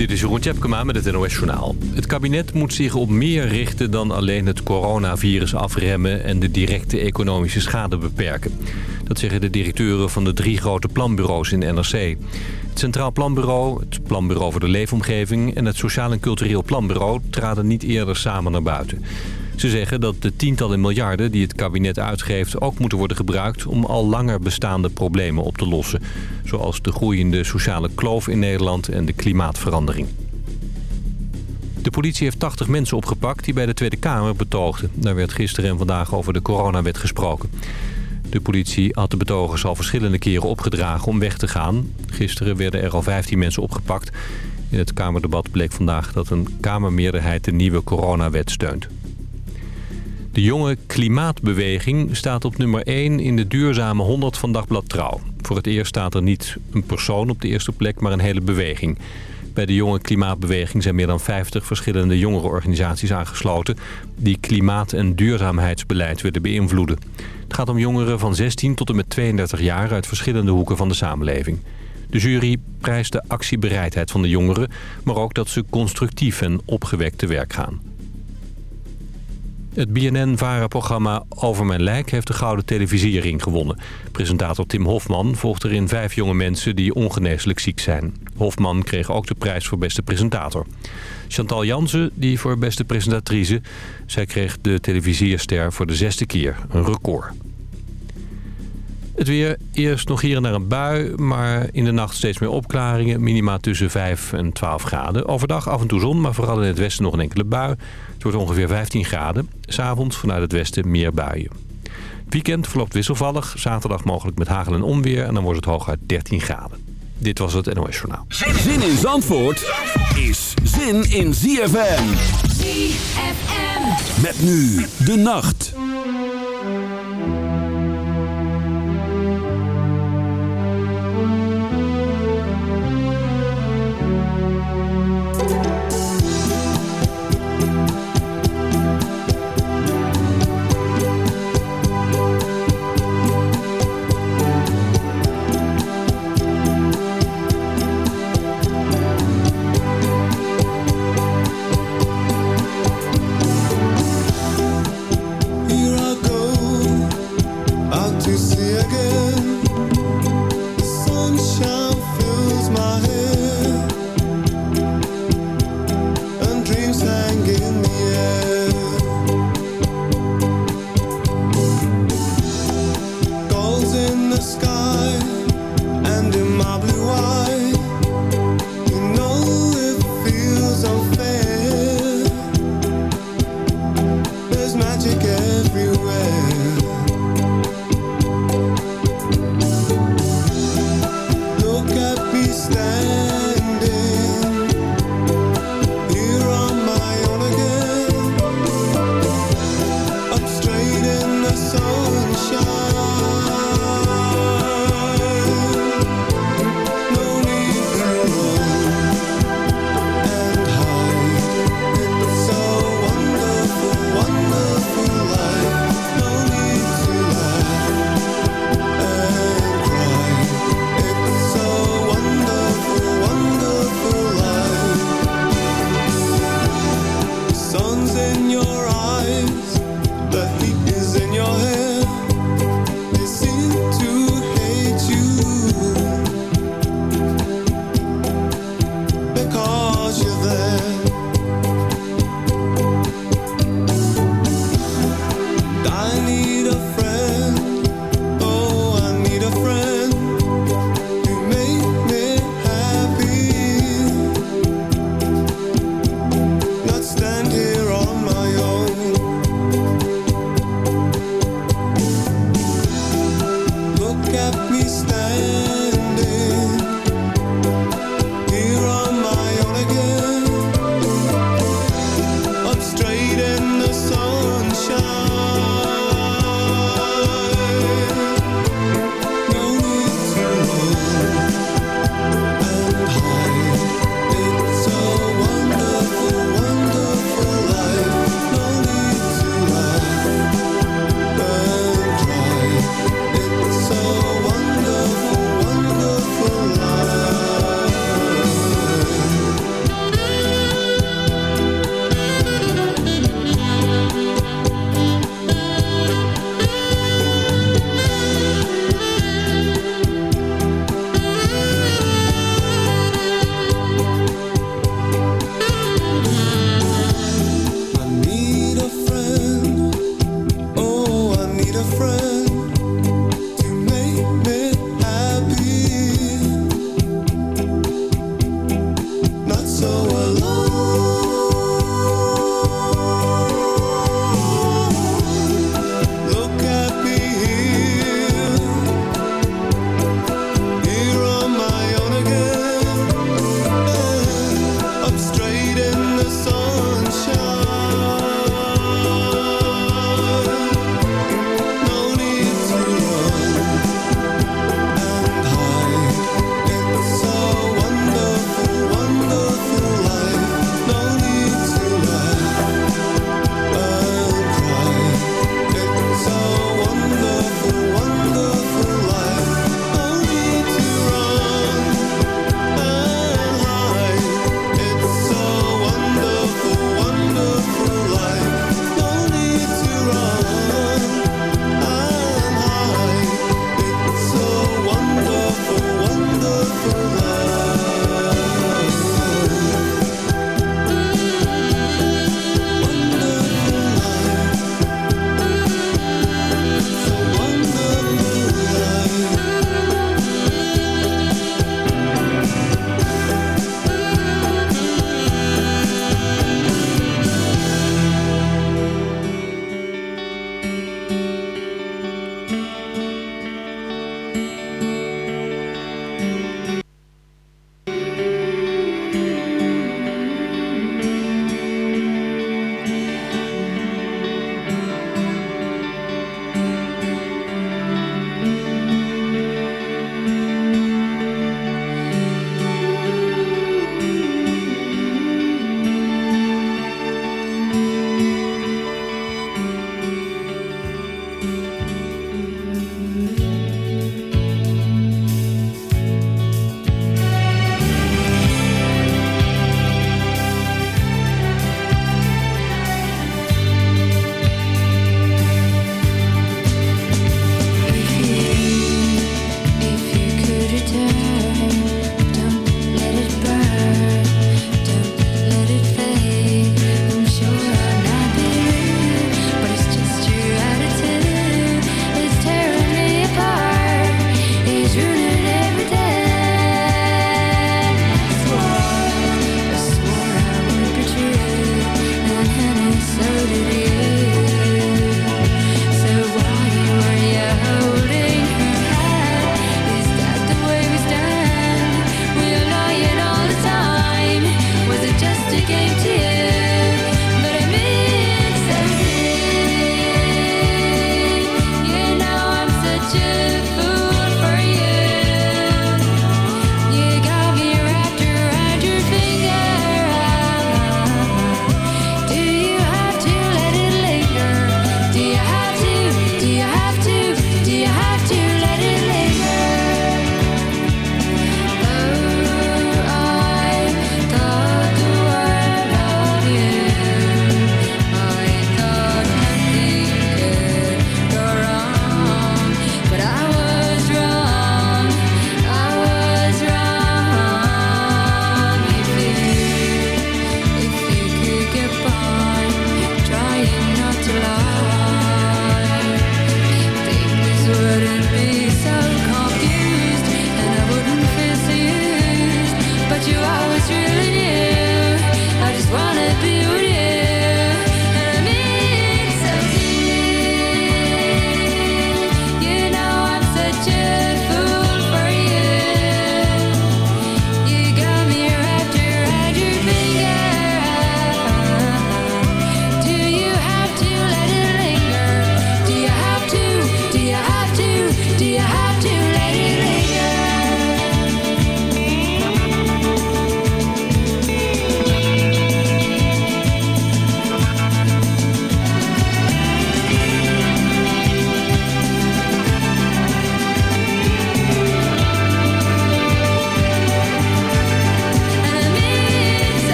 Dit is Jeroen Tjepkema met het NOS Journaal. Het kabinet moet zich op meer richten dan alleen het coronavirus afremmen... en de directe economische schade beperken. Dat zeggen de directeuren van de drie grote planbureaus in NRC. Het Centraal Planbureau, het Planbureau voor de Leefomgeving... en het Sociaal en Cultureel Planbureau traden niet eerder samen naar buiten. Ze zeggen dat de tientallen miljarden die het kabinet uitgeeft... ook moeten worden gebruikt om al langer bestaande problemen op te lossen. Zoals de groeiende sociale kloof in Nederland en de klimaatverandering. De politie heeft 80 mensen opgepakt die bij de Tweede Kamer betoogden. Daar werd gisteren en vandaag over de coronawet gesproken. De politie had de betogers al verschillende keren opgedragen om weg te gaan. Gisteren werden er al 15 mensen opgepakt. In het Kamerdebat bleek vandaag dat een Kamermeerderheid de nieuwe coronawet steunt. De jonge klimaatbeweging staat op nummer 1 in de duurzame 100 van Dagblad Trouw. Voor het eerst staat er niet een persoon op de eerste plek, maar een hele beweging. Bij de jonge klimaatbeweging zijn meer dan 50 verschillende jongerenorganisaties aangesloten... die klimaat- en duurzaamheidsbeleid willen beïnvloeden. Het gaat om jongeren van 16 tot en met 32 jaar uit verschillende hoeken van de samenleving. De jury prijst de actiebereidheid van de jongeren... maar ook dat ze constructief en opgewekt te werk gaan. Het BNN-VARA-programma Over Mijn Lijk heeft de Gouden Televisiering gewonnen. Presentator Tim Hofman volgt erin vijf jonge mensen die ongeneeslijk ziek zijn. Hofman kreeg ook de prijs voor beste presentator. Chantal Jansen, die voor beste presentatrice. Zij kreeg de televisierster voor de zesde keer, een record. Het weer, eerst nog hier en daar een bui, maar in de nacht steeds meer opklaringen. Minima tussen 5 en 12 graden. Overdag af en toe zon, maar vooral in het westen nog een enkele bui. Het wordt ongeveer 15 graden. S'avonds vanuit het westen meer buien. Weekend verloopt wisselvallig. Zaterdag mogelijk met hagel en onweer. En dan wordt het hooguit 13 graden. Dit was het NOS Journaal. Zin in Zandvoort is zin in ZFM. ZFM. Met nu de nacht.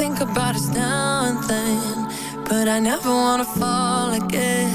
think about us now and then, but I never wanna fall again.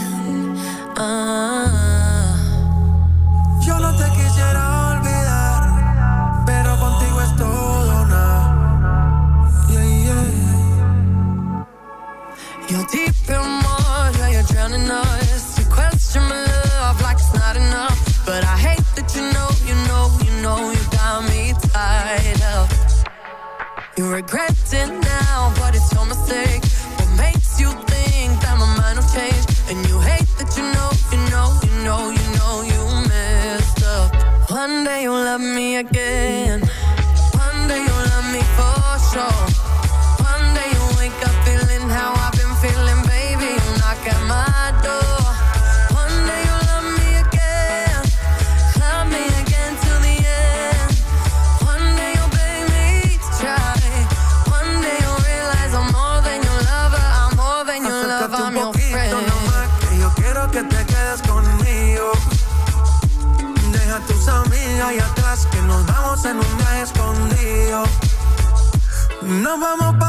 nos vamos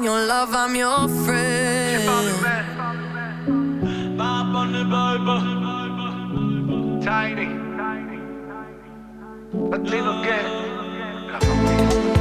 your love, I'm your friend. Tiny. Latino que. bij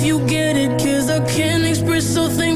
if you get it, cause I can't express so things.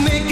make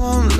home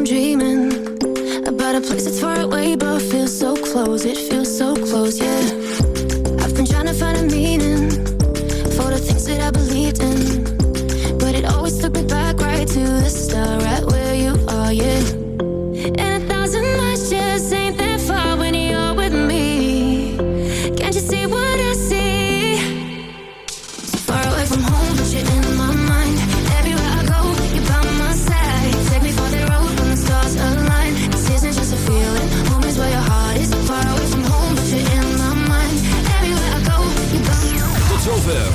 I'm dreaming about a place that's far away but feels so close. It feels so close, yeah.